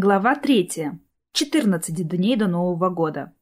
Глава третья. 14 дней до Нового года.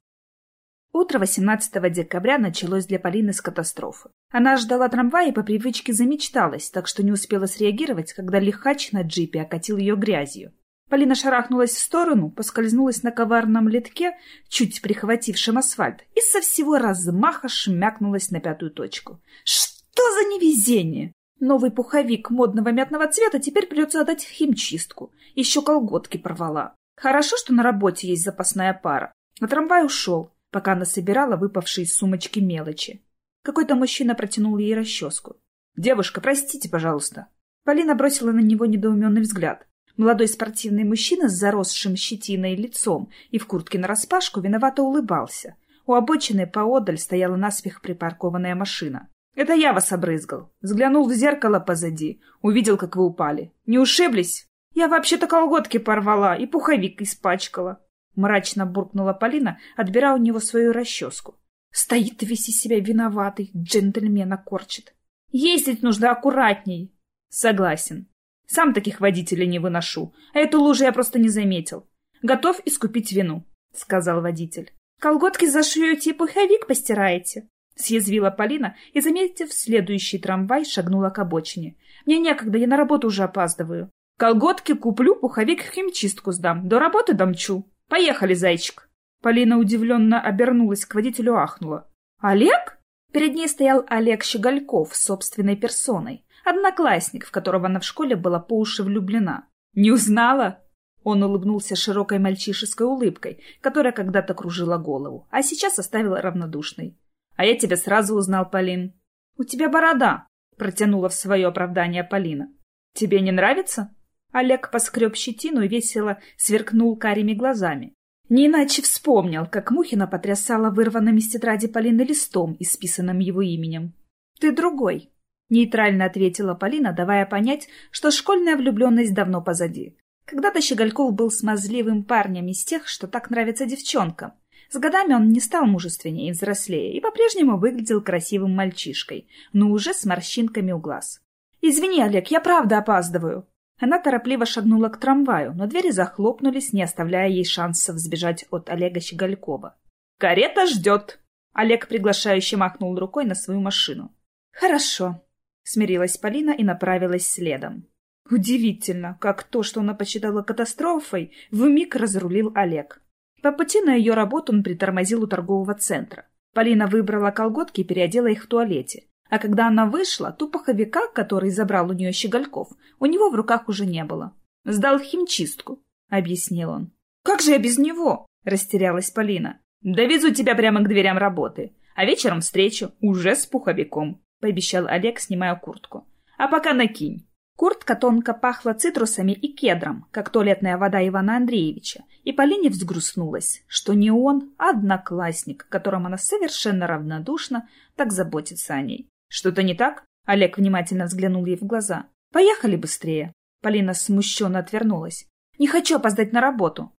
Утро 18 декабря началось для Полины с катастрофы. Она ждала трамвая и по привычке замечталась, так что не успела среагировать, когда лихач на джипе окатил ее грязью. Полина шарахнулась в сторону, поскользнулась на коварном литке, чуть прихватившем асфальт, и со всего размаха шмякнулась на пятую точку. Что за невезение! Новый пуховик модного мятного цвета теперь придется отдать в химчистку. Еще колготки порвала. Хорошо, что на работе есть запасная пара. На трамвай ушел, пока она собирала выпавшие из сумочки мелочи. Какой-то мужчина протянул ей расческу. «Девушка, простите, пожалуйста». Полина бросила на него недоуменный взгляд. Молодой спортивный мужчина с заросшим щетиной лицом и в куртке нараспашку виновато улыбался. У обочины поодаль стояла наспех припаркованная машина. «Это я вас обрызгал. Взглянул в зеркало позади. Увидел, как вы упали. Не ушиблись? Я вообще-то колготки порвала и пуховик испачкала». Мрачно буркнула Полина, отбирая у него свою расческу. Стоит весь из себя виноватый, джентльмена корчит. Ездить нужно аккуратней. Согласен. Сам таких водителей не выношу, а эту лужу я просто не заметил. Готов искупить вину, — сказал водитель. Колготки зашьете и пуховик постираете. Съязвила Полина и, заметив следующий трамвай, шагнула к обочине. «Мне некогда, я на работу уже опаздываю. Колготки куплю, пуховик химчистку сдам. До работы домчу. Поехали, зайчик!» Полина удивленно обернулась к водителю ахнула. «Олег?» Перед ней стоял Олег Щегольков собственной персоной, одноклассник, в которого она в школе была по уши влюблена. «Не узнала?» Он улыбнулся широкой мальчишеской улыбкой, которая когда-то кружила голову, а сейчас оставила равнодушной. А я тебя сразу узнал, Полин. У тебя борода, протянула в свое оправдание Полина. Тебе не нравится? Олег поскреб щетину и весело сверкнул карими глазами. Не иначе вспомнил, как Мухина потрясала вырванным из тетради Полины листом, исписанным его именем. «Ты другой», — нейтрально ответила Полина, давая понять, что школьная влюбленность давно позади. Когда-то Щегольков был смазливым парнем из тех, что так нравится девчонкам. С годами он не стал мужественнее и взрослее, и по-прежнему выглядел красивым мальчишкой, но уже с морщинками у глаз. «Извини, Олег, я правда опаздываю!» Она торопливо шагнула к трамваю, но двери захлопнулись, не оставляя ей шансов сбежать от Олега Щеголькова. «Карета ждет!» Олег приглашающе махнул рукой на свою машину. «Хорошо», — смирилась Полина и направилась следом. Удивительно, как то, что она посчитала катастрофой, вмиг разрулил Олег. По пути на ее работу он притормозил у торгового центра. Полина выбрала колготки и переодела их в туалете. А когда она вышла, ту пуховика, который забрал у нее Щегольков, у него в руках уже не было. «Сдал химчистку», — объяснил он. «Как же я без него?» — растерялась Полина. «Довезу тебя прямо к дверям работы, а вечером встречу уже с пуховиком», — пообещал Олег, снимая куртку. «А пока накинь». Куртка тонко пахла цитрусами и кедром, как туалетная вода Ивана Андреевича, и Полине взгрустнулась, что не он, а одноклассник, которому она совершенно равнодушна, так заботится о ней. «Что-то не так?» Олег внимательно взглянул ей в глаза. «Поехали быстрее!» Полина смущенно отвернулась. «Не хочу опоздать на работу!»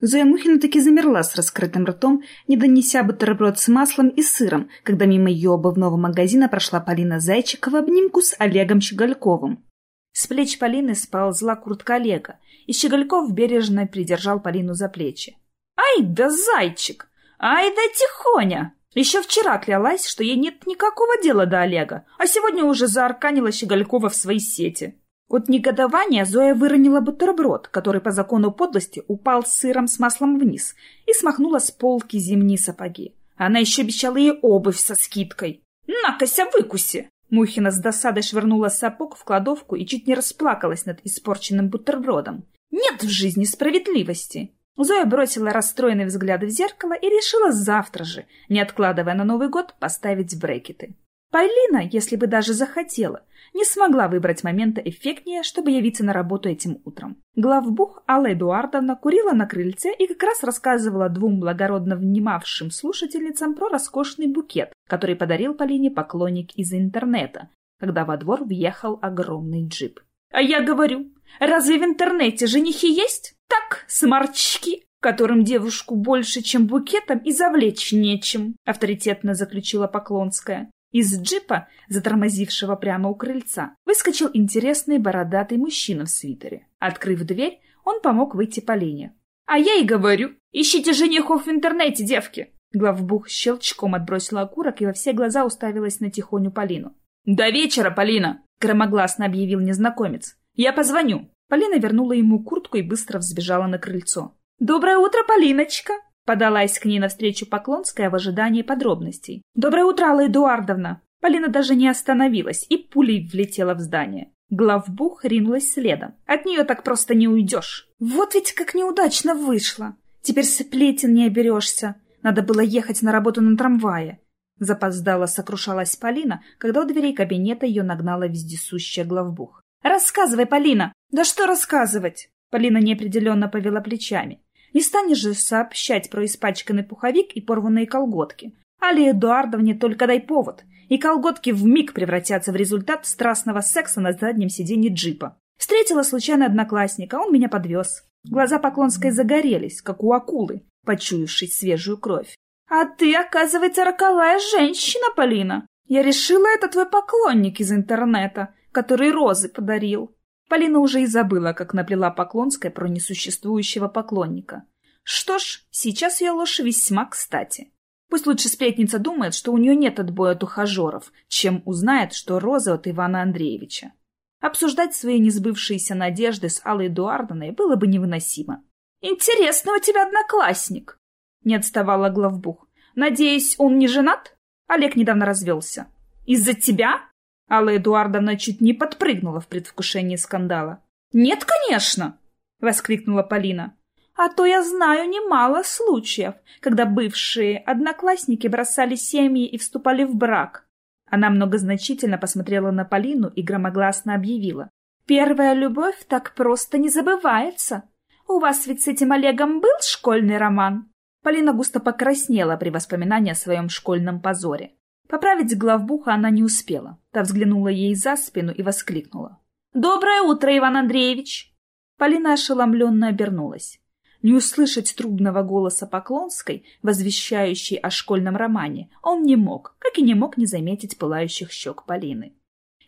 Зоя Мухина таки замерла с раскрытым ртом, не донеся бутерброд с маслом и сыром, когда мимо ее обувного магазина прошла Полина Зайчикова в обнимку с Олегом Щегольковым. С плеч Полины сползла куртка Олега, и Щегольков бережно придержал Полину за плечи. «Ай да зайчик! Ай да тихоня!» Еще вчера клялась, что ей нет никакого дела до Олега, а сегодня уже заарканила Щеголькова в свои сети. От негодования Зоя выронила бутерброд, который по закону подлости упал с сыром с маслом вниз, и смахнула с полки зимние сапоги. Она еще обещала ей обувь со скидкой. «На-кася, выкуси!» Мухина с досадой швырнула сапог в кладовку и чуть не расплакалась над испорченным бутербродом. «Нет в жизни справедливости!» Зоя бросила расстроенный взгляд в зеркало и решила завтра же, не откладывая на Новый год, поставить брекеты. Полина, если бы даже захотела, не смогла выбрать момента эффектнее, чтобы явиться на работу этим утром. Главбух Алла Эдуардовна курила на крыльце и как раз рассказывала двум благородно внимавшим слушательницам про роскошный букет, который подарил Полине поклонник из интернета, когда во двор въехал огромный джип. «А я говорю, разве в интернете женихи есть? Так, сморчки!» которым девушку больше, чем букетом, и завлечь нечем, авторитетно заключила Поклонская. Из джипа, затормозившего прямо у крыльца, выскочил интересный бородатый мужчина в свитере. Открыв дверь, Он помог выйти Полине. «А я и говорю, ищите женихов в интернете, девки!» Главбух щелчком отбросила окурок и во все глаза уставилась на тихоню Полину. «До вечера, Полина!» — громогласно объявил незнакомец. «Я позвоню!» Полина вернула ему куртку и быстро взбежала на крыльцо. «Доброе утро, Полиночка!» Подалась к ней навстречу Поклонская в ожидании подробностей. «Доброе утро, Алла Эдуардовна!» Полина даже не остановилась и пулей влетела в здание. Главбух ринулась следом. От нее так просто не уйдешь. Вот ведь как неудачно вышло. Теперь сплетен не оберешься. Надо было ехать на работу на трамвае. Запоздала сокрушалась Полина, когда у дверей кабинета ее нагнала вездесущая главбух. «Рассказывай, Полина!» «Да что рассказывать?» Полина неопределенно повела плечами. «Не станешь же сообщать про испачканный пуховик и порванные колготки. Али Эдуардовне только дай повод, и колготки вмиг превратятся в результат страстного секса на заднем сиденье джипа. Встретила случайно одноклассника, он меня подвез. Глаза Поклонской загорелись, как у акулы, почуявшей свежую кровь. «А ты, оказывается, роковая женщина, Полина! Я решила, это твой поклонник из интернета, который розы подарил». Полина уже и забыла, как наплела Поклонская про несуществующего поклонника. Что ж, сейчас ее ложь весьма кстати. Пусть лучше сплетница думает, что у нее нет отбоя от ухажеров, чем узнает, что роза от Ивана Андреевича. Обсуждать свои несбывшиеся надежды с Аллой Эдуардовной было бы невыносимо. «Интересный у тебя одноклассник!» Не отставала главбух. «Надеюсь, он не женат?» Олег недавно развелся. «Из-за тебя?» Алла Эдуардовна чуть не подпрыгнула в предвкушении скандала. «Нет, конечно!» — воскликнула Полина. А то я знаю немало случаев, когда бывшие одноклассники бросали семьи и вступали в брак. Она многозначительно посмотрела на Полину и громогласно объявила. «Первая любовь так просто не забывается. У вас ведь с этим Олегом был школьный роман?» Полина густо покраснела при воспоминании о своем школьном позоре. Поправить главбуха она не успела. Та взглянула ей за спину и воскликнула. «Доброе утро, Иван Андреевич!» Полина ошеломленно обернулась. Не услышать трубного голоса Поклонской, возвещающей о школьном романе, он не мог, как и не мог не заметить пылающих щек Полины.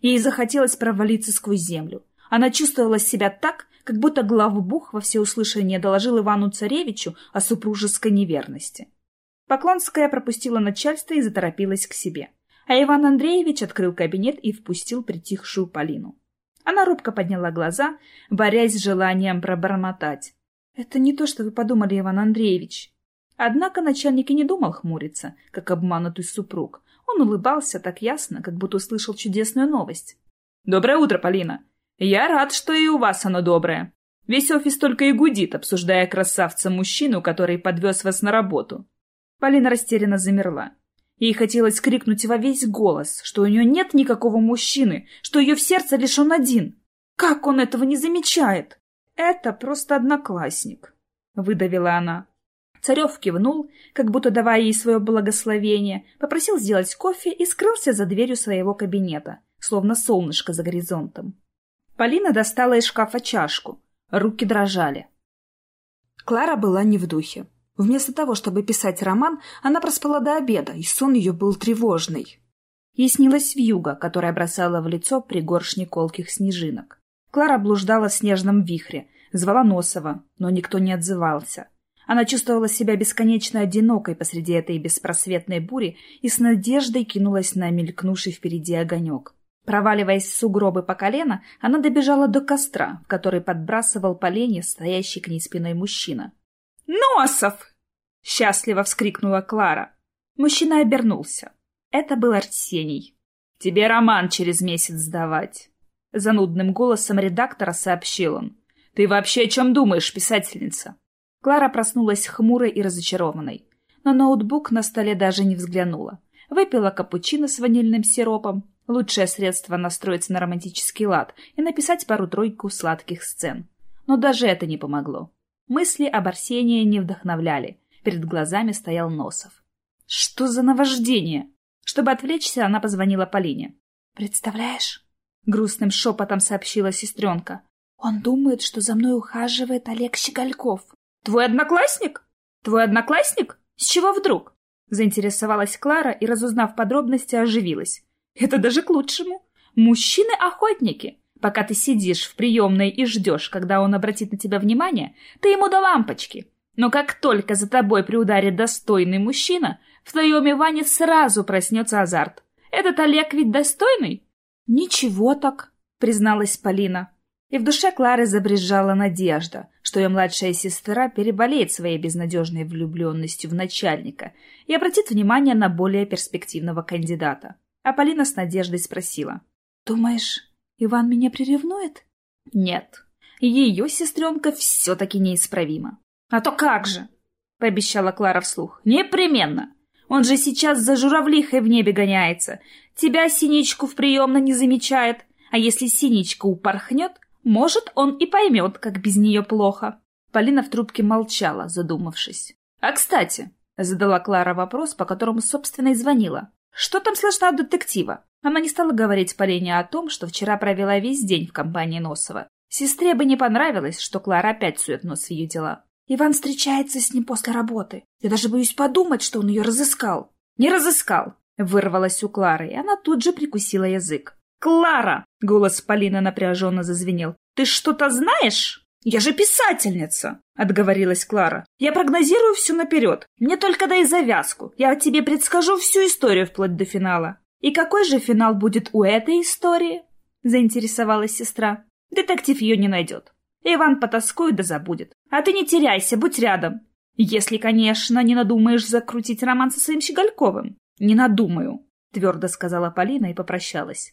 Ей захотелось провалиться сквозь землю. Она чувствовала себя так, как будто главбух во всеуслышание доложил Ивану Царевичу о супружеской неверности. Поклонская пропустила начальство и заторопилась к себе. А Иван Андреевич открыл кабинет и впустил притихшую Полину. Она робко подняла глаза, борясь с желанием пробормотать. «Это не то, что вы подумали, Иван Андреевич». Однако начальник и не думал хмуриться, как обманутый супруг. Он улыбался так ясно, как будто услышал чудесную новость. «Доброе утро, Полина. Я рад, что и у вас оно доброе. Весь офис только и гудит, обсуждая красавца-мужчину, который подвез вас на работу». Полина растерянно замерла. Ей хотелось крикнуть во весь голос, что у нее нет никакого мужчины, что ее в сердце лишь он один. Как он этого не замечает? «Это просто одноклассник», — выдавила она. Царев кивнул, как будто давая ей свое благословение, попросил сделать кофе и скрылся за дверью своего кабинета, словно солнышко за горизонтом. Полина достала из шкафа чашку. Руки дрожали. Клара была не в духе. Вместо того, чтобы писать роман, она проспала до обеда, и сон ее был тревожный. Ей снилась вьюга, которая бросала в лицо пригоршни колких снежинок. Клара блуждала в снежном вихре, звала Носова, но никто не отзывался. Она чувствовала себя бесконечно одинокой посреди этой беспросветной бури и с надеждой кинулась на мелькнувший впереди огонек. Проваливаясь в сугробы по колено, она добежала до костра, в который подбрасывал поленья стоящий к ней спиной мужчина. «Носов!» — счастливо вскрикнула Клара. Мужчина обернулся. Это был Арсений. «Тебе роман через месяц сдавать». — занудным голосом редактора сообщил он. «Ты вообще о чем думаешь, писательница?» Клара проснулась хмурой и разочарованной. Но ноутбук на столе даже не взглянула. Выпила капучино с ванильным сиропом. Лучшее средство настроиться на романтический лад и написать пару-тройку сладких сцен. Но даже это не помогло. Мысли об Арсении не вдохновляли. Перед глазами стоял Носов. «Что за наваждение?» Чтобы отвлечься, она позвонила Полине. «Представляешь?» — грустным шепотом сообщила сестренка. «Он думает, что за мной ухаживает Олег Щегольков». «Твой одноклассник? Твой одноклассник? С чего вдруг?» Заинтересовалась Клара и, разузнав подробности, оживилась. «Это даже к лучшему. Мужчины-охотники. Пока ты сидишь в приемной и ждешь, когда он обратит на тебя внимание, ты ему до лампочки. Но как только за тобой приударит достойный мужчина, в твоем Иване сразу проснется азарт. Этот Олег ведь достойный? Ничего так, призналась Полина. И в душе Клары забрежала надежда, что ее младшая сестра переболеет своей безнадежной влюбленностью в начальника и обратит внимание на более перспективного кандидата. А Полина с надеждой спросила. «Думаешь, Иван меня приревнует?» «Нет, ее сестренка все-таки неисправима». «А то как же!» — пообещала Клара вслух. «Непременно! Он же сейчас за журавлихой в небе гоняется. Тебя синичку в приемно не замечает. А если синичка упорхнет, может, он и поймет, как без нее плохо. Полина в трубке молчала, задумавшись. «А, кстати», — задала Клара вопрос, по которому, собственно, и звонила. «Что там слышно от детектива?» Она не стала говорить Полине о том, что вчера провела весь день в компании Носова. Сестре бы не понравилось, что Клара опять сует нос в ее дела. Иван встречается с ним после работы. Я даже боюсь подумать, что он ее разыскал. «Не разыскал!» — вырвалась у Клары, и она тут же прикусила язык. «Клара!» — голос Полины напряженно зазвенел. «Ты что-то знаешь?» «Я же писательница!» — отговорилась Клара. «Я прогнозирую все наперед. Мне только дай завязку. Я тебе предскажу всю историю вплоть до финала». «И какой же финал будет у этой истории?» — заинтересовалась сестра. «Детектив ее не найдет. Иван потаскует да забудет. А ты не теряйся, будь рядом. Если, конечно, не надумаешь закрутить роман со своим Щегольковым». «Не надумаю», — твердо сказала Полина и попрощалась.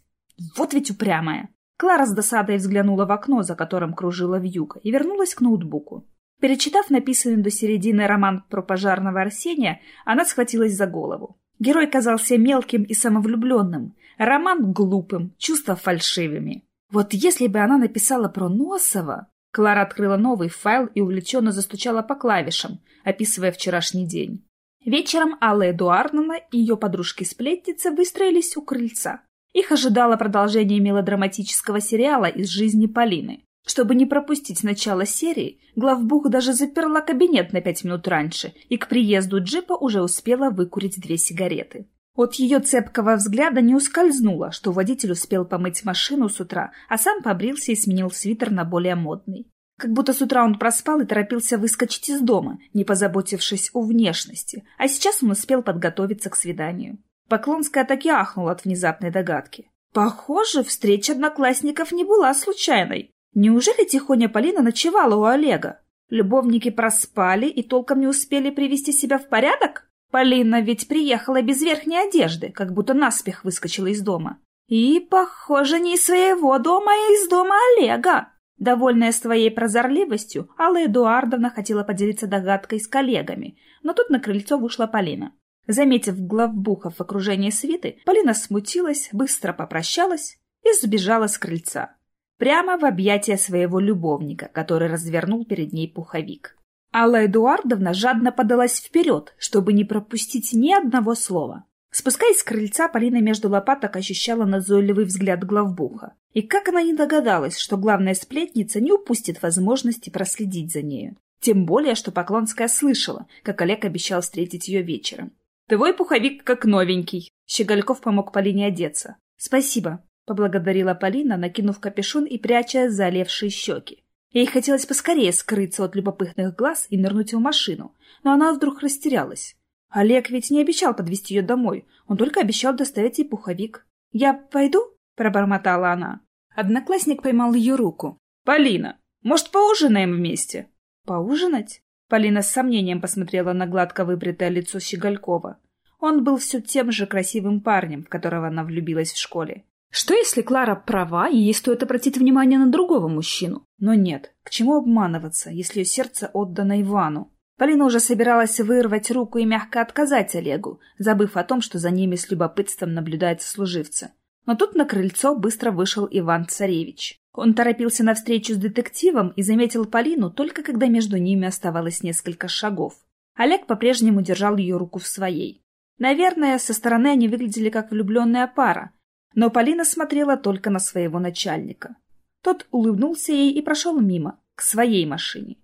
Вот ведь упрямая. Клара с досадой взглянула в окно, за которым кружила вьюга, и вернулась к ноутбуку. Перечитав написанный до середины роман про пожарного Арсения, она схватилась за голову. Герой казался мелким и самовлюбленным, роман глупым, чувства фальшивыми. Вот если бы она написала про Носова... Клара открыла новый файл и увлеченно застучала по клавишам, описывая вчерашний день. Вечером Алла Эдуардовна и ее подружки-сплетницы выстроились у крыльца. Их ожидало продолжение мелодраматического сериала из жизни Полины. Чтобы не пропустить начало серии, главбух даже заперла кабинет на пять минут раньше и к приезду джипа уже успела выкурить две сигареты. От ее цепкого взгляда не ускользнуло, что водитель успел помыть машину с утра, а сам побрился и сменил свитер на более модный. Как будто с утра он проспал и торопился выскочить из дома, не позаботившись о внешности, а сейчас он успел подготовиться к свиданию. Поклонская так и ахнула от внезапной догадки. Похоже, встреча одноклассников не была случайной. Неужели тихоня Полина ночевала у Олега? Любовники проспали и толком не успели привести себя в порядок? Полина ведь приехала без верхней одежды, как будто наспех выскочила из дома. И, похоже, не из своего дома, а из дома Олега. Довольная своей прозорливостью, Алла Эдуардовна хотела поделиться догадкой с коллегами, но тут на крыльцо вышла Полина. Заметив главбуха в окружении свиты, Полина смутилась, быстро попрощалась и сбежала с крыльца. Прямо в объятия своего любовника, который развернул перед ней пуховик. Алла Эдуардовна жадно подалась вперед, чтобы не пропустить ни одного слова. Спускаясь с крыльца, Полина между лопаток ощущала назойливый взгляд главбуха. И как она не догадалась, что главная сплетница не упустит возможности проследить за нею. Тем более, что Поклонская слышала, как Олег обещал встретить ее вечером. Твой пуховик как новенький. Щегольков помог Полине одеться. Спасибо, поблагодарила Полина, накинув капюшон и пряча залевшие щеки. Ей хотелось поскорее скрыться от любопытных глаз и нырнуть в машину, но она вдруг растерялась. Олег ведь не обещал подвезти ее домой, он только обещал доставить ей пуховик. «Я пойду?» — пробормотала она. Одноклассник поймал ее руку. «Полина, может, поужинаем вместе?» «Поужинать?» Полина с сомнением посмотрела на гладко выбритое лицо Щеголькова. Он был все тем же красивым парнем, в которого она влюбилась в школе. Что если Клара права, и ей стоит обратить внимание на другого мужчину? Но нет, к чему обманываться, если ее сердце отдано Ивану? Полина уже собиралась вырвать руку и мягко отказать Олегу, забыв о том, что за ними с любопытством наблюдают служивцы. Но тут на крыльцо быстро вышел Иван-царевич. Он торопился на встречу с детективом и заметил Полину только когда между ними оставалось несколько шагов. Олег по-прежнему держал ее руку в своей. Наверное, со стороны они выглядели как влюбленная пара, но Полина смотрела только на своего начальника. Тот улыбнулся ей и прошел мимо, к своей машине.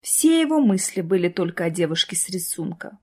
Все его мысли были только о девушке с рисунка.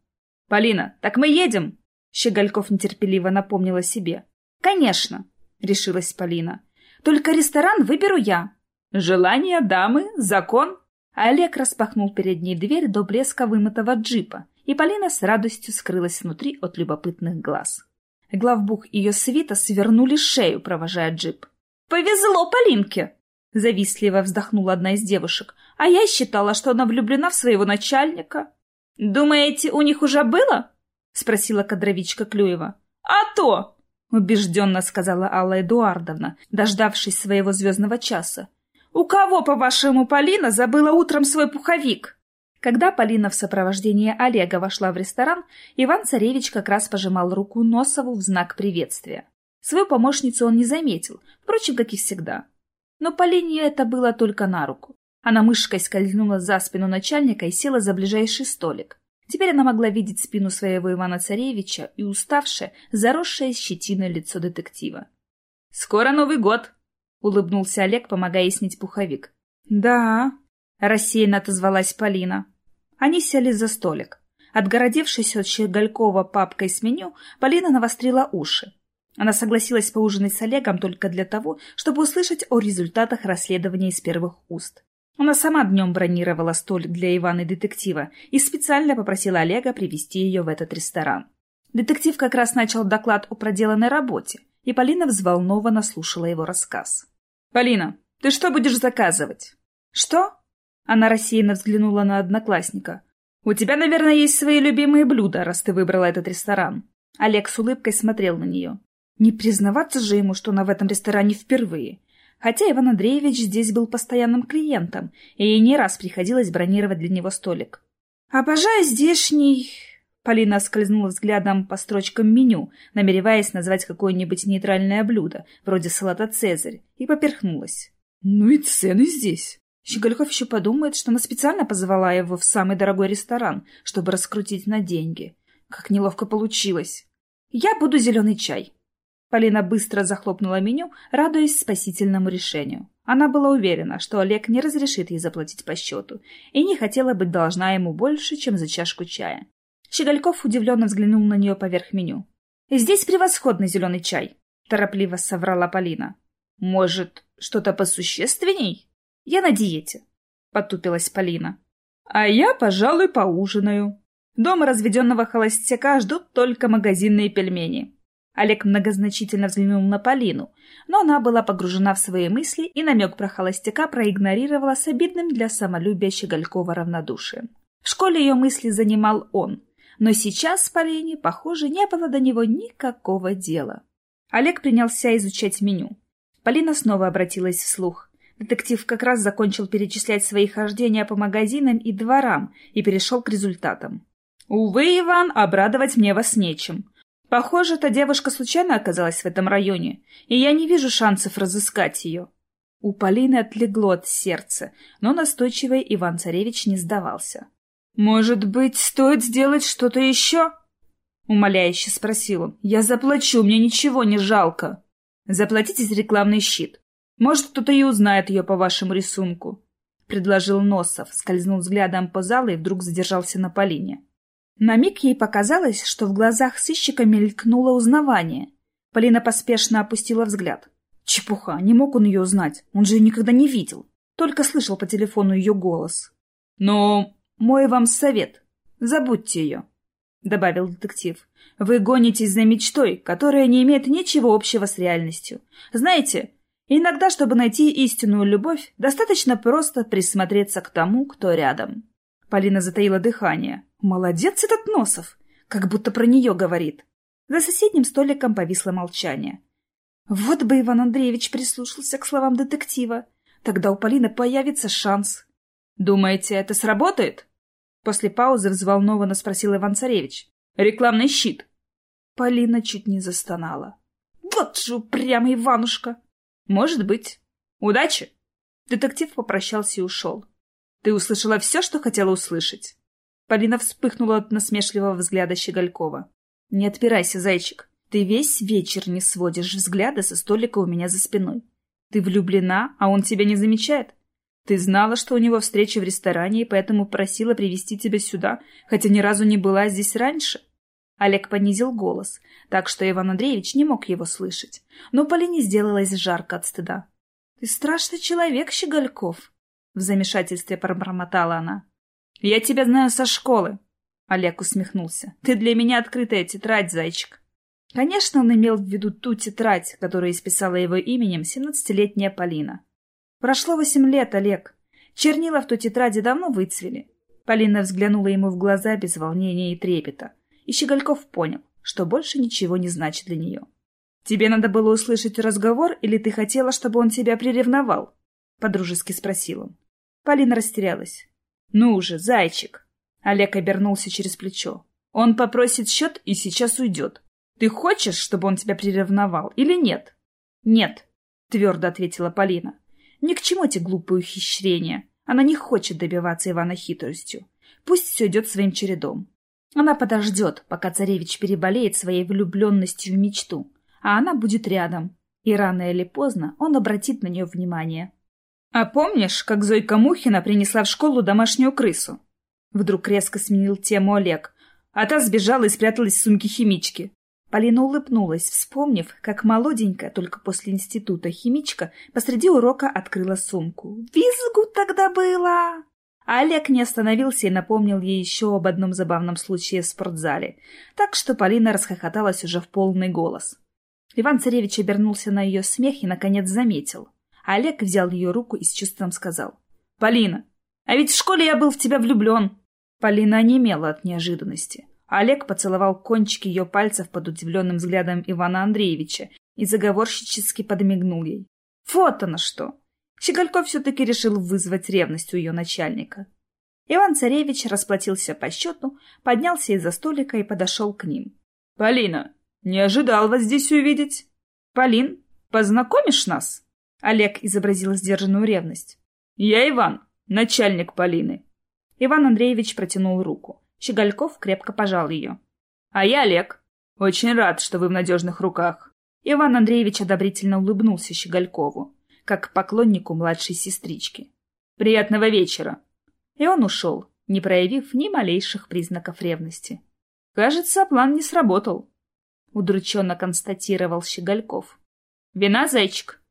«Полина, так мы едем?» Щегольков нетерпеливо напомнил о себе. «Конечно!» — решилась Полина. Только ресторан выберу я». «Желание дамы — закон». Олег распахнул перед ней дверь до блеска вымытого джипа, и Полина с радостью скрылась внутри от любопытных глаз. Главбух и ее свита свернули шею, провожая джип. «Повезло Полинке!» — завистливо вздохнула одна из девушек. «А я считала, что она влюблена в своего начальника». «Думаете, у них уже было?» — спросила кадровичка Клюева. «А то!» — убежденно сказала Алла Эдуардовна, дождавшись своего звездного часа. «У кого, по-вашему, Полина забыла утром свой пуховик?» Когда Полина в сопровождении Олега вошла в ресторан, Иван Царевич как раз пожимал руку Носову в знак приветствия. Свою помощницу он не заметил, впрочем, как и всегда. Но Полине это было только на руку. Она мышкой скользнула за спину начальника и села за ближайший столик. Теперь она могла видеть спину своего Ивана-Царевича и уставшее, заросшее щетиной лицо детектива. «Скоро Новый год!» — улыбнулся Олег, помогая снять пуховик. «Да», — рассеянно отозвалась Полина. Они сели за столик. Отгородившись от Щеголькова папкой с меню, Полина навострила уши. Она согласилась поужинать с Олегом только для того, чтобы услышать о результатах расследования из первых уст. Она сама днем бронировала столь для Ивана детектива и специально попросила Олега привести ее в этот ресторан. Детектив как раз начал доклад о проделанной работе, и Полина взволнованно слушала его рассказ. «Полина, ты что будешь заказывать?» «Что?» Она рассеянно взглянула на одноклассника. «У тебя, наверное, есть свои любимые блюда, раз ты выбрала этот ресторан». Олег с улыбкой смотрел на нее. Не признаваться же ему, что она в этом ресторане впервые. Хотя Иван Андреевич здесь был постоянным клиентом, и ей не раз приходилось бронировать для него столик. «Обожаю здешний...» Полина скользнула взглядом по строчкам меню, намереваясь назвать какое-нибудь нейтральное блюдо, вроде салата «Цезарь», и поперхнулась. «Ну и цены здесь!» Щегольков еще подумает, что она специально позвала его в самый дорогой ресторан, чтобы раскрутить на деньги. Как неловко получилось. «Я буду зеленый чай», Полина быстро захлопнула меню, радуясь спасительному решению. Она была уверена, что Олег не разрешит ей заплатить по счету, и не хотела быть должна ему больше, чем за чашку чая. Щегольков удивленно взглянул на нее поверх меню. «Здесь превосходный зеленый чай», — торопливо соврала Полина. «Может, что-то посущественней?» «Я на диете», — потупилась Полина. «А я, пожалуй, поужинаю. Дома разведенного холостяка ждут только магазинные пельмени. Олег многозначительно взглянул на Полину, но она была погружена в свои мысли и намек про холостяка проигнорировала с обидным для самолюбия Щеголькова равнодушием. В школе ее мысли занимал он, но сейчас Полине, похоже, не было до него никакого дела. Олег принялся изучать меню. Полина снова обратилась вслух. Детектив как раз закончил перечислять свои хождения по магазинам и дворам и перешел к результатам. «Увы, Иван, обрадовать мне вас нечем. Похоже, эта девушка случайно оказалась в этом районе, и я не вижу шансов разыскать ее. У Полины отлегло от сердца, но настойчивый Иван-Царевич не сдавался. «Может быть, стоит сделать что-то еще?» Умоляюще спросил он. «Я заплачу, мне ничего не жалко. Заплатите за рекламный щит. Может, кто-то и узнает ее по вашему рисунку», — предложил Носов, скользнул взглядом по залу и вдруг задержался на Полине. На миг ей показалось, что в глазах сыщика мелькнуло узнавание. Полина поспешно опустила взгляд. Чепуха, не мог он ее узнать, он же ее никогда не видел. Только слышал по телефону ее голос. «Но мой вам совет. Забудьте ее», — добавил детектив. «Вы гонитесь за мечтой, которая не имеет ничего общего с реальностью. Знаете, иногда, чтобы найти истинную любовь, достаточно просто присмотреться к тому, кто рядом». Полина затаила дыхание. Молодец этот Носов! Как будто про нее говорит. За соседним столиком повисло молчание. Вот бы Иван Андреевич прислушался к словам детектива. Тогда у Полины появится шанс. «Думаете, это сработает?» После паузы взволнованно спросил Иван Царевич. «Рекламный щит». Полина чуть не застонала. «Вот же упрямый Иванушка!» «Может быть. Удачи!» Детектив попрощался и ушел. «Ты услышала все, что хотела услышать?» Полина вспыхнула от насмешливого взгляда Щеголькова. «Не отпирайся, зайчик. Ты весь вечер не сводишь взгляда со столика у меня за спиной. Ты влюблена, а он тебя не замечает? Ты знала, что у него встреча в ресторане, и поэтому просила привести тебя сюда, хотя ни разу не была здесь раньше? Олег понизил голос, так что Иван Андреевич не мог его слышать. Но Полине сделалось жарко от стыда. — Ты страшный человек, Щегольков! — в замешательстве пробормотала она. — Я тебя знаю со школы. Олег усмехнулся. — Ты для меня открытая тетрадь, зайчик. Конечно, он имел в виду ту тетрадь, которую исписала его именем семнадцатилетняя Полина. Прошло восемь лет, Олег. Чернила в той тетради давно выцвели. Полина взглянула ему в глаза без волнения и трепета и Щегольков понял, что больше ничего не значит для нее. «Тебе надо было услышать разговор, или ты хотела, чтобы он тебя приревновал?» — подружески спросил он. Полина растерялась. «Ну уже, зайчик!» Олег обернулся через плечо. «Он попросит счет и сейчас уйдет. Ты хочешь, чтобы он тебя приревновал, или нет?» «Нет», — твердо ответила Полина. «Ни к чему эти глупые ухищрения. Она не хочет добиваться Ивана хитростью. Пусть все идет своим чередом. Она подождет, пока царевич переболеет своей влюбленностью в мечту, а она будет рядом, и рано или поздно он обратит на нее внимание. «А помнишь, как Зойка Мухина принесла в школу домашнюю крысу?» Вдруг резко сменил тему Олег, а та сбежала и спряталась в сумке химички. Полина улыбнулась, вспомнив, как молоденькая, только после института химичка, посреди урока открыла сумку. «Визгу тогда было!» Олег не остановился и напомнил ей еще об одном забавном случае в спортзале, так что Полина расхохоталась уже в полный голос. Иван-царевич обернулся на ее смех и, наконец, заметил. Олег взял ее руку и с чувством сказал. «Полина, а ведь в школе я был в тебя влюблен!» Полина онемела от неожиданности. Олег поцеловал кончики ее пальцев под удивленным взглядом Ивана Андреевича и заговорщически подмигнул ей. «Вот оно что! Щегольков все-таки решил вызвать ревность у ее начальника. Иван-царевич расплатился по счету, поднялся из-за столика и подошел к ним. — Полина, не ожидал вас здесь увидеть. — Полин, познакомишь нас? Олег изобразил сдержанную ревность. — Я Иван, начальник Полины. Иван Андреевич протянул руку. Щегольков крепко пожал ее. — А я Олег. Очень рад, что вы в надежных руках. Иван Андреевич одобрительно улыбнулся Щеголькову как поклоннику младшей сестрички. «Приятного вечера!» И он ушел, не проявив ни малейших признаков ревности. «Кажется, план не сработал», — удрученно констатировал Щегольков. «Вина, зайчик?»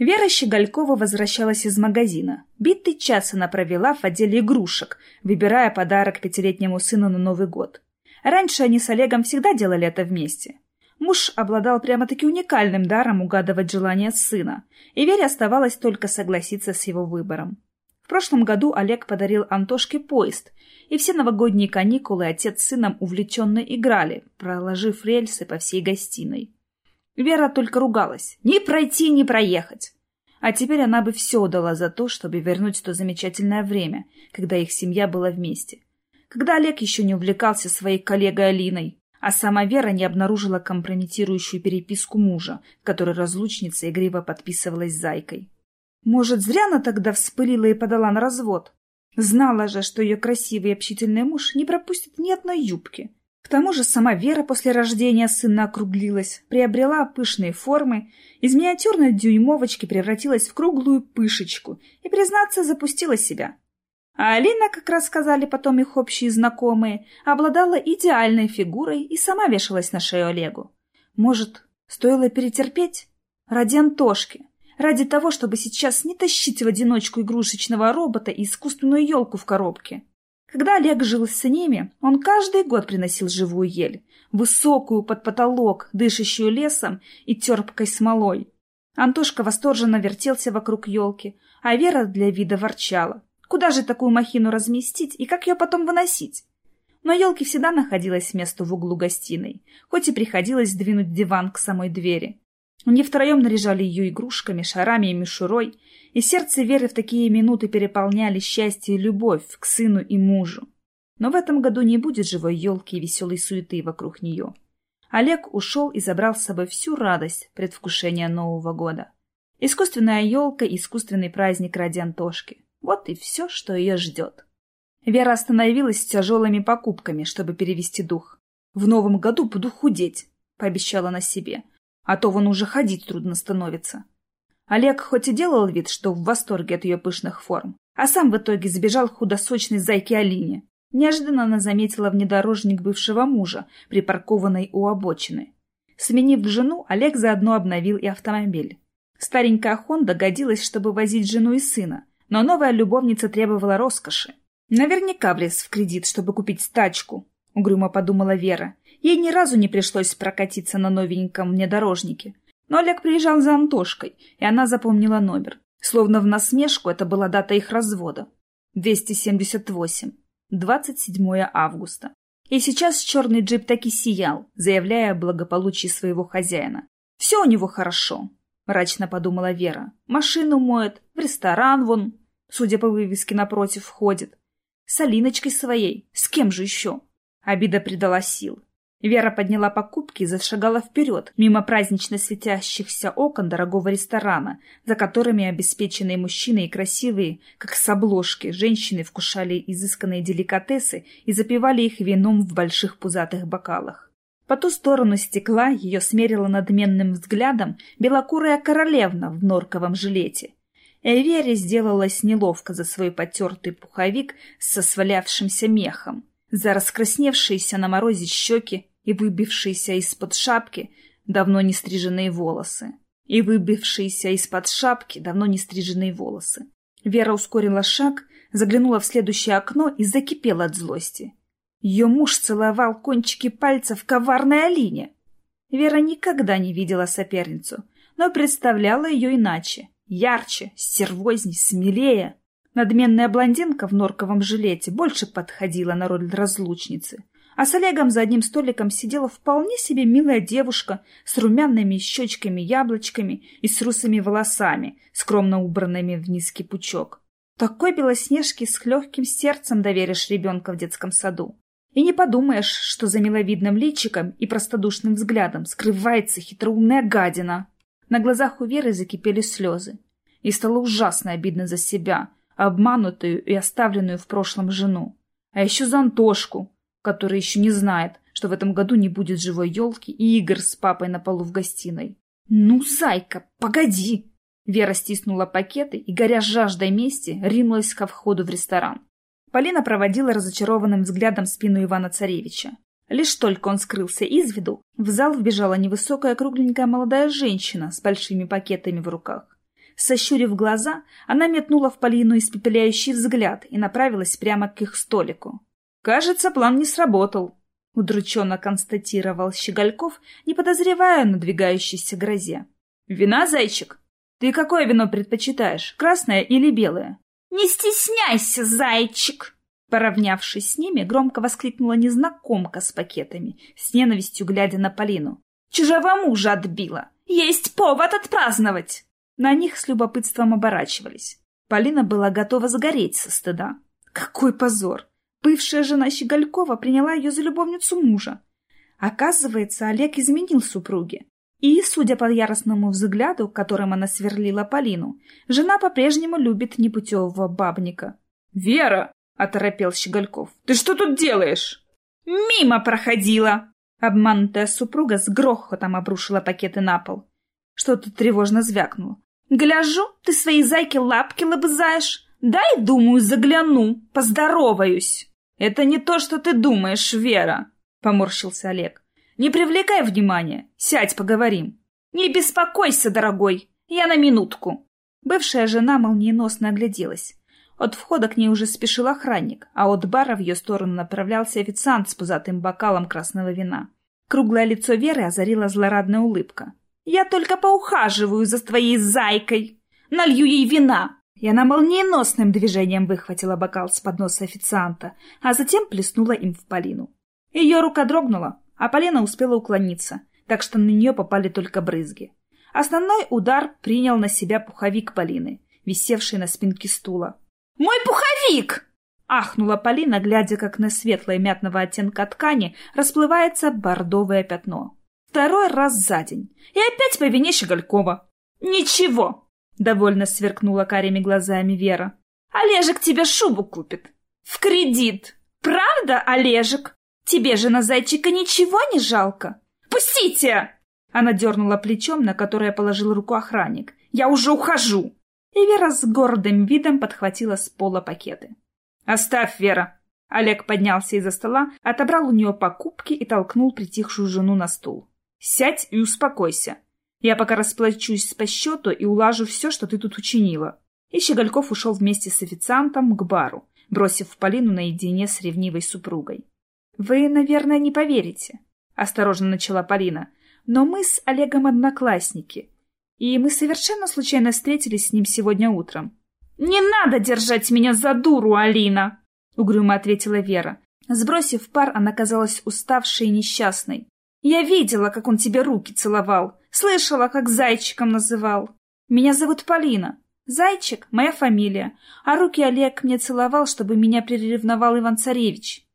Вера Щеголькова возвращалась из магазина. Битый час она провела в отделе игрушек, выбирая подарок пятилетнему сыну на Новый год. Раньше они с Олегом всегда делали это вместе. Муж обладал прямо-таки уникальным даром угадывать желания сына, и Вере оставалось только согласиться с его выбором. В прошлом году Олег подарил Антошке поезд, и все новогодние каникулы отец с сыном увлеченно играли, проложив рельсы по всей гостиной. Вера только ругалась. Ни пройти, ни проехать. А теперь она бы все дала за то, чтобы вернуть то замечательное время, когда их семья была вместе. Когда Олег еще не увлекался своей коллегой Алиной, а сама Вера не обнаружила компрометирующую переписку мужа, которой разлучница игриво подписывалась зайкой. Может, зря она тогда вспылила и подала на развод? Знала же, что ее красивый и общительный муж не пропустит ни одной юбки. К тому же сама Вера после рождения сына округлилась, приобрела пышные формы, из миниатюрной дюймовочки превратилась в круглую пышечку и, признаться, запустила себя. А Алина, как рассказали потом их общие знакомые, обладала идеальной фигурой и сама вешалась на шею Олегу. Может, стоило перетерпеть? Ради Антошки. Ради того, чтобы сейчас не тащить в одиночку игрушечного робота и искусственную елку в коробке. Когда Олег жил с ними, он каждый год приносил живую ель, высокую под потолок, дышащую лесом и терпкой смолой. Антошка восторженно вертелся вокруг елки, а Вера для вида ворчала. Куда же такую махину разместить и как ее потом выносить? Но елке всегда находилось место в углу гостиной, хоть и приходилось двинуть диван к самой двери. Они втроем наряжали ее игрушками, шарами и мишурой, и сердце Веры в такие минуты переполняли счастье и любовь к сыну и мужу. Но в этом году не будет живой елки и веселой суеты вокруг нее. Олег ушел и забрал с собой всю радость предвкушения Нового года. Искусственная елка и искусственный праздник ради Антошки. Вот и все, что ее ждет. Вера остановилась с тяжелыми покупками, чтобы перевести дух. «В новом году буду худеть», — пообещала она себе. «А то вон уже ходить трудно становится». Олег хоть и делал вид, что в восторге от ее пышных форм, а сам в итоге сбежал худосочной зайке Алине. Неожиданно она заметила внедорожник бывшего мужа, припаркованный у обочины. Сменив жену, Олег заодно обновил и автомобиль. Старенькая «Хонда» годилась, чтобы возить жену и сына, но новая любовница требовала роскоши. Наверняка влез в кредит, чтобы купить тачку, — угрюмо подумала Вера. Ей ни разу не пришлось прокатиться на новеньком внедорожнике. Но Олег приезжал за Антошкой, и она запомнила номер. Словно в насмешку это была дата их развода. 278. 27 августа. И сейчас черный джип таки сиял, заявляя о благополучии своего хозяина. «Все у него хорошо», — мрачно подумала Вера. «Машину моет, в ресторан вон, судя по вывеске напротив, входит. С Алиночкой своей, с кем же еще?» Обида придала сил. Вера подняла покупки и зашагала вперед, мимо празднично светящихся окон дорогого ресторана, за которыми обеспеченные мужчины и красивые, как с обложки, женщины вкушали изысканные деликатесы и запивали их вином в больших пузатых бокалах. По ту сторону стекла ее смерила надменным взглядом белокурая королевна в норковом жилете. Вере сделалось неловко за свой потертый пуховик со свалявшимся мехом за раскрасневшиеся на морозе щеки и выбившиеся из-под шапки давно не стриженные волосы. И выбившиеся из-под шапки давно не стриженные волосы. Вера ускорила шаг, заглянула в следующее окно и закипела от злости. Ее муж целовал кончики пальцев коварной Алине. Вера никогда не видела соперницу, но представляла ее иначе. Ярче, стервозней, смелее. Надменная блондинка в норковом жилете больше подходила на роль разлучницы, а с Олегом за одним столиком сидела вполне себе милая девушка с румяными щечками-яблочками и с русыми волосами, скромно убранными в низкий пучок. Такой белоснежки с легким сердцем доверишь ребенка в детском саду. И не подумаешь, что за миловидным личиком и простодушным взглядом скрывается хитроумная гадина. На глазах у Веры закипели слезы. И стало ужасно обидно за себя, обманутую и оставленную в прошлом жену. А еще за Антошку, который еще не знает, что в этом году не будет живой елки и игр с папой на полу в гостиной. «Ну, зайка, погоди!» Вера стиснула пакеты и, горя жаждой мести, ринулась ко входу в ресторан. Полина проводила разочарованным взглядом спину Ивана Царевича. Лишь только он скрылся из виду, в зал вбежала невысокая кругленькая молодая женщина с большими пакетами в руках. Сощурив глаза, она метнула в Полину испепеляющий взгляд и направилась прямо к их столику. «Кажется, план не сработал», — удрученно констатировал Щегольков, не подозревая о надвигающейся грозе. «Вина, зайчик? Ты какое вино предпочитаешь, красное или белое?» «Не стесняйся, зайчик!» Поравнявшись с ними, громко воскликнула незнакомка с пакетами, с ненавистью глядя на Полину. «Чужого мужа отбила! Есть повод отпраздновать!» На них с любопытством оборачивались. Полина была готова сгореть со стыда. Какой позор! Бывшая жена Щеголькова приняла ее за любовницу мужа. Оказывается, Олег изменил супруге. И, судя по яростному взгляду, которым она сверлила Полину, жена по-прежнему любит непутевого бабника. «Вера!» — оторопел Щегольков. «Ты что тут делаешь?» «Мимо проходила!» Обманутая супруга с грохотом обрушила пакеты на пол. Что-то тревожно звякнуло. Гляжу, ты своей зайке лапки лобызаешь. Дай, думаю, загляну, поздороваюсь. Это не то, что ты думаешь, Вера, поморщился Олег. Не привлекай внимания, сядь, поговорим. Не беспокойся, дорогой, я на минутку. Бывшая жена молниеносно огляделась. От входа к ней уже спешил охранник, а от бара в ее сторону направлялся официант с пузатым бокалом красного вина. Круглое лицо Веры озарила злорадная улыбка. Я только поухаживаю за твоей зайкой. Налью ей вина. И она молниеносным движением выхватила бокал с подноса официанта, а затем плеснула им в Полину. Ее рука дрогнула, а Полина успела уклониться, так что на нее попали только брызги. Основной удар принял на себя пуховик Полины, висевший на спинке стула. «Мой пуховик!» Ахнула Полина, глядя, как на светлое мятного оттенка ткани расплывается бордовое пятно. Второй раз за день. И опять по вине Щеголькова. «Ничего!» — довольно сверкнула карими глазами Вера. «Олежек тебе шубу купит. В кредит. Правда, Олежек? Тебе же на зайчика ничего не жалко? Пустите!» Она дернула плечом, на которое положил руку охранник. «Я уже ухожу!» И Вера с гордым видом подхватила с пола пакеты. «Оставь, Вера!» Олег поднялся из-за стола, отобрал у нее покупки и толкнул притихшую жену на стул. «Сядь и успокойся. Я пока расплачусь по счету и улажу все, что ты тут учинила». И Щегольков ушел вместе с официантом к бару, бросив Полину наедине с ревнивой супругой. «Вы, наверное, не поверите», — осторожно начала Полина, «но мы с Олегом одноклассники, и мы совершенно случайно встретились с ним сегодня утром». «Не надо держать меня за дуру, Алина!» — угрюмо ответила Вера. Сбросив пар, она казалась уставшей и несчастной. «Я видела, как он тебе руки целовал, слышала, как зайчиком называл. Меня зовут Полина. Зайчик — моя фамилия, а руки Олег мне целовал, чтобы меня приревновал Иван-Царевич.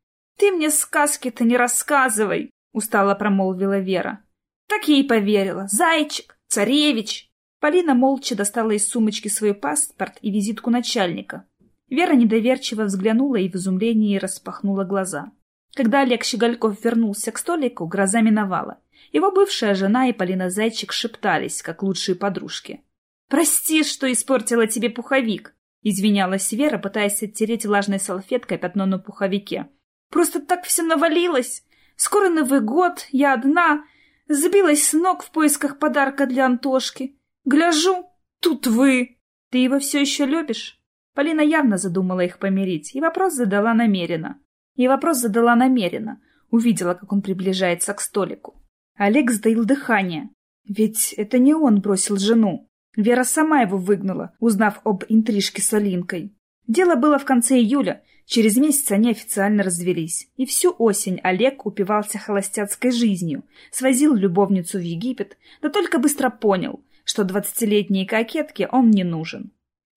«Ты мне сказки-то не рассказывай!» — устало промолвила Вера. Так и поверила. Зайчик, царевич. Полина молча достала из сумочки свой паспорт и визитку начальника. Вера недоверчиво взглянула и в изумлении распахнула глаза. Когда Олег Щегольков вернулся к столику, гроза миновала. Его бывшая жена и Полина Зайчик шептались, как лучшие подружки. «Прости, что испортила тебе пуховик», — извинялась Вера, пытаясь оттереть влажной салфеткой пятно на пуховике. Просто так все навалилось. Скоро Новый год, я одна. Забилась с ног в поисках подарка для Антошки. Гляжу, тут вы. Ты его все еще любишь? Полина явно задумала их помирить, и вопрос задала намеренно. И вопрос задала намеренно. Увидела, как он приближается к столику. Олег сдаил дыхание. Ведь это не он бросил жену. Вера сама его выгнала, узнав об интрижке с Алинкой. Дело было в конце июля, Через месяц они официально развелись, и всю осень Олег упивался холостяцкой жизнью, свозил любовницу в Египет, да только быстро понял, что двадцатилетней кокетке он не нужен.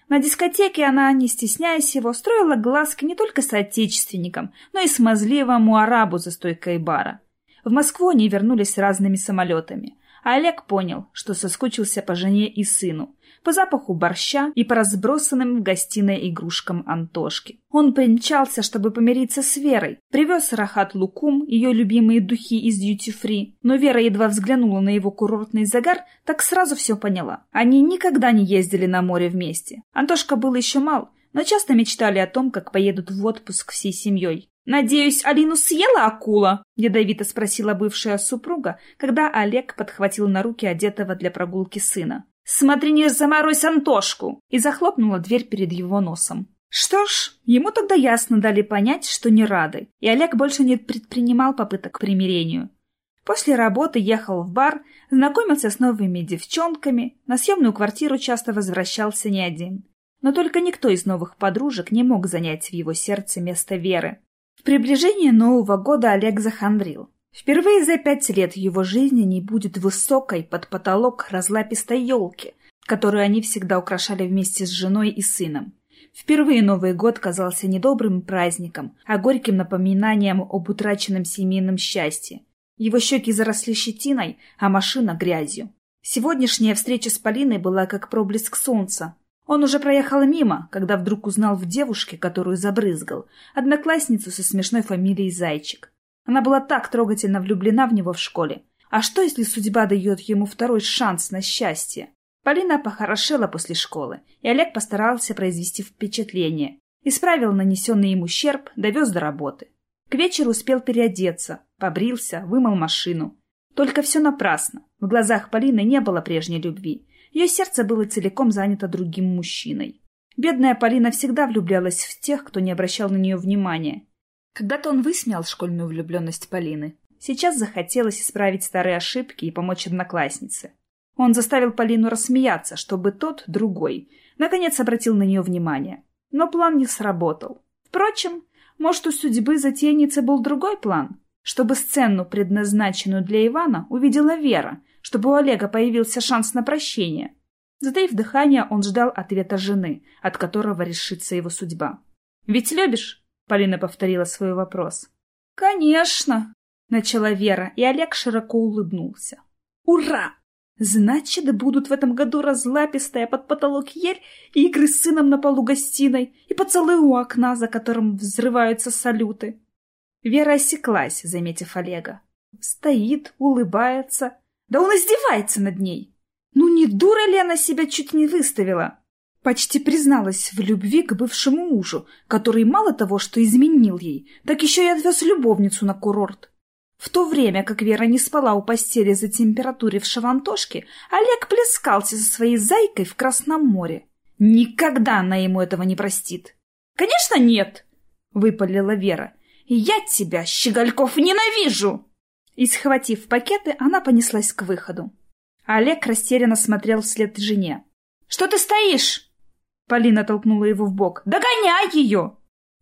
На дискотеке она, не стесняясь его, строила глазки не только соотечественникам, но и смазливому арабу за стойкой бара. В Москву они вернулись разными самолетами, а Олег понял, что соскучился по жене и сыну, по запаху борща и по разбросанным в гостиной игрушкам Антошки. Он примчался, чтобы помириться с Верой, привез Рахат Лукум, ее любимые духи из дьюти-фри, но Вера едва взглянула на его курортный загар, так сразу все поняла. Они никогда не ездили на море вместе. Антошка был еще мал, но часто мечтали о том, как поедут в отпуск всей семьей. «Надеюсь, Алину съела акула?» — ядовито спросила бывшая супруга, когда Олег подхватил на руки одетого для прогулки сына. «Смотри, не заморозь Антошку!» и захлопнула дверь перед его носом. Что ж, ему тогда ясно дали понять, что не рады, и Олег больше не предпринимал попыток к примирению. После работы ехал в бар, знакомился с новыми девчонками, на съемную квартиру часто возвращался не один. Но только никто из новых подружек не мог занять в его сердце место Веры. В приближении Нового года Олег захандрил. Впервые за пять лет его жизни не будет высокой под потолок разлапистой елки, которую они всегда украшали вместе с женой и сыном. Впервые Новый год казался не добрым праздником, а горьким напоминанием об утраченном семейном счастье. Его щеки заросли щетиной, а машина — грязью. Сегодняшняя встреча с Полиной была как проблеск солнца. Он уже проехал мимо, когда вдруг узнал в девушке, которую забрызгал, одноклассницу со смешной фамилией Зайчик. Она была так трогательно влюблена в него в школе. А что, если судьба дает ему второй шанс на счастье? Полина похорошела после школы, и Олег постарался произвести впечатление. Исправил нанесенный ему ущерб, довез до работы. К вечеру успел переодеться, побрился, вымыл машину. Только все напрасно. В глазах Полины не было прежней любви. Ее сердце было целиком занято другим мужчиной. Бедная Полина всегда влюблялась в тех, кто не обращал на нее внимания. Когда-то он высмеял школьную влюбленность Полины. Сейчас захотелось исправить старые ошибки и помочь однокласснице. Он заставил Полину рассмеяться, чтобы тот, другой, наконец обратил на нее внимание. Но план не сработал. Впрочем, может, у судьбы затейницы был другой план? Чтобы сцену, предназначенную для Ивана, увидела Вера, чтобы у Олега появился шанс на прощение. Затаив дыхание, он ждал ответа жены, от которого решится его судьба. «Ведь любишь?» Полина повторила свой вопрос. «Конечно!» — начала Вера, и Олег широко улыбнулся. «Ура! Значит, будут в этом году разлапистая под потолок ель и игры с сыном на полу гостиной, и поцелуй у окна, за которым взрываются салюты». Вера осеклась, заметив Олега. Стоит, улыбается. Да он издевается над ней. Ну не дура ли она себя чуть не выставила? Почти призналась в любви к бывшему мужу, который мало того, что изменил ей, так еще и отвез любовницу на курорт. В то время, как Вера не спала у постели за температурившего Антошки, Олег плескался со своей зайкой в Красном море. Никогда она ему этого не простит. «Конечно нет!» — выпалила Вера. «Я тебя, Щегольков, ненавижу!» И, схватив пакеты, она понеслась к выходу. Олег растерянно смотрел вслед жене. «Что ты стоишь?» Полина толкнула его в бок. «Догоняй ее!»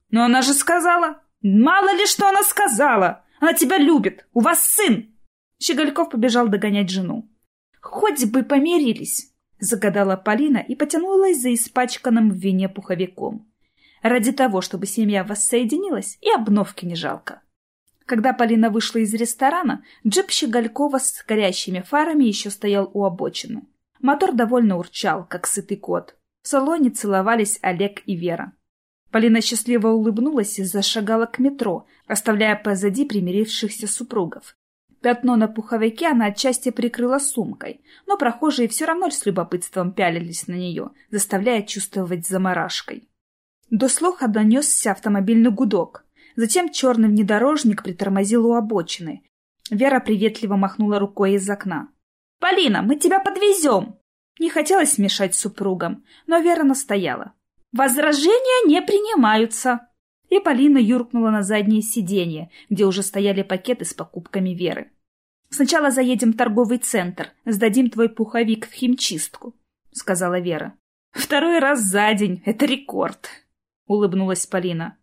«Но она же сказала!» «Мало ли, что она сказала! Она тебя любит! У вас сын!» Щегольков побежал догонять жену. «Хоть бы помирились!» — загадала Полина и потянулась за испачканным в вине пуховиком. Ради того, чтобы семья воссоединилась, и обновки не жалко. Когда Полина вышла из ресторана, джип Щеголькова с горящими фарами еще стоял у обочины. Мотор довольно урчал, как сытый кот. В салоне целовались Олег и Вера. Полина счастливо улыбнулась и зашагала к метро, оставляя позади примирившихся супругов. Пятно на пуховике она отчасти прикрыла сумкой, но прохожие все равно с любопытством пялились на нее, заставляя чувствовать заморашкой. До слуха донесся автомобильный гудок. Затем черный внедорожник притормозил у обочины. Вера приветливо махнула рукой из окна. «Полина, мы тебя подвезем!» Не хотелось мешать супругам, но Вера настояла. «Возражения не принимаются!» И Полина юркнула на заднее сиденье, где уже стояли пакеты с покупками Веры. «Сначала заедем в торговый центр, сдадим твой пуховик в химчистку», — сказала Вера. «Второй раз за день — это рекорд», — улыбнулась Полина.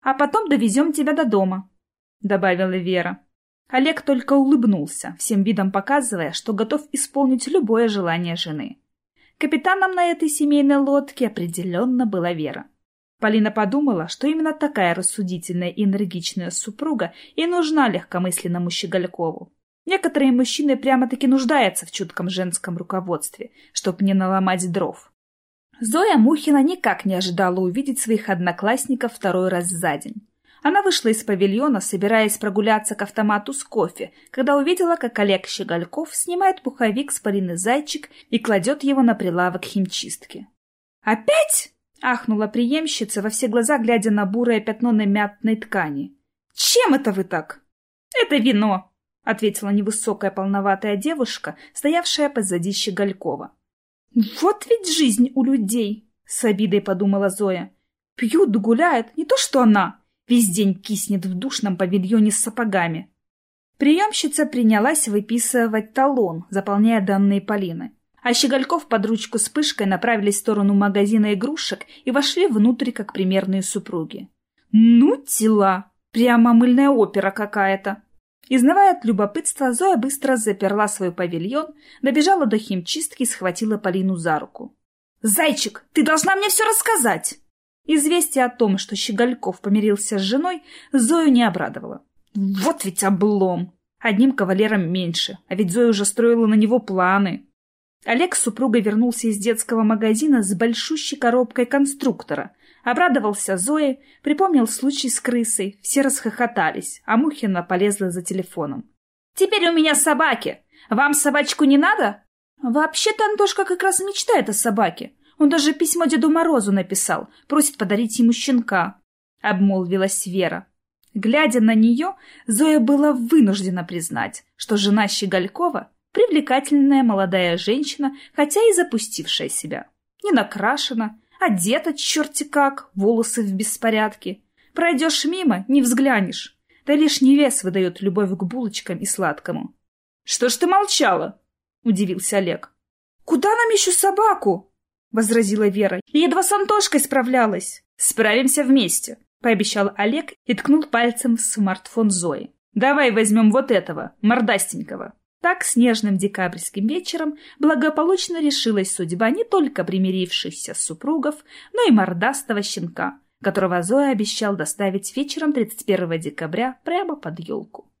«А потом довезем тебя до дома», — добавила Вера. Олег только улыбнулся, всем видом показывая, что готов исполнить любое желание жены. Капитаном на этой семейной лодке определенно была Вера. Полина подумала, что именно такая рассудительная и энергичная супруга и нужна легкомысленному Щеголькову. Некоторые мужчины прямо-таки нуждаются в чутком женском руководстве, чтоб не наломать дров. Зоя Мухина никак не ожидала увидеть своих одноклассников второй раз за день. Она вышла из павильона, собираясь прогуляться к автомату с кофе, когда увидела, как Олег Щегольков снимает пуховик с Полины Зайчик и кладет его на прилавок химчистки. «Опять?» — ахнула приемщица, во все глаза глядя на бурое пятно на мятной ткани. «Чем это вы так?» «Это вино», — ответила невысокая полноватая девушка, стоявшая позади Щеголькова. «Вот ведь жизнь у людей!» — с обидой подумала Зоя. «Пьют, гуляют, не то что она!» Весь день киснет в душном павильоне с сапогами. Приемщица принялась выписывать талон, заполняя данные Полины. А Щегольков под ручку с пышкой направились в сторону магазина игрушек и вошли внутрь, как примерные супруги. «Ну, тела! Прямо мыльная опера какая-то!» Изнывая от любопытства, Зоя быстро заперла свой павильон, добежала до химчистки и схватила Полину за руку. «Зайчик, ты должна мне все рассказать!» Известие о том, что Щегольков помирился с женой, Зою не обрадовало. Вот ведь облом! Одним кавалером меньше, а ведь Зоя уже строила на него планы. Олег с супругой вернулся из детского магазина с большущей коробкой конструктора. Обрадовался Зое, припомнил случай с крысой, все расхохотались, а Мухина полезла за телефоном. «Теперь у меня собаки! Вам собачку не надо?» «Вообще-то Антошка как раз мечтает о собаке. Он даже письмо Деду Морозу написал, просит подарить ему щенка», — обмолвилась Вера. Глядя на нее, Зоя была вынуждена признать, что жена Щеголькова — привлекательная молодая женщина, хотя и запустившая себя. Не накрашена, одета черти как, волосы в беспорядке. Пройдешь мимо — не взглянешь. Да лишний вес выдает любовь к булочкам и сладкому. — Что ж ты молчала? — удивился Олег. — Куда нам еще собаку? — возразила Вера. «Я едва с Антошкой справлялась». «Справимся вместе», — пообещал Олег и ткнул пальцем в смартфон Зои. «Давай возьмем вот этого, мордастенького». Так снежным декабрьским вечером благополучно решилась судьба не только примирившихся супругов, но и мордастого щенка, которого Зоя обещал доставить вечером 31 декабря прямо под елку.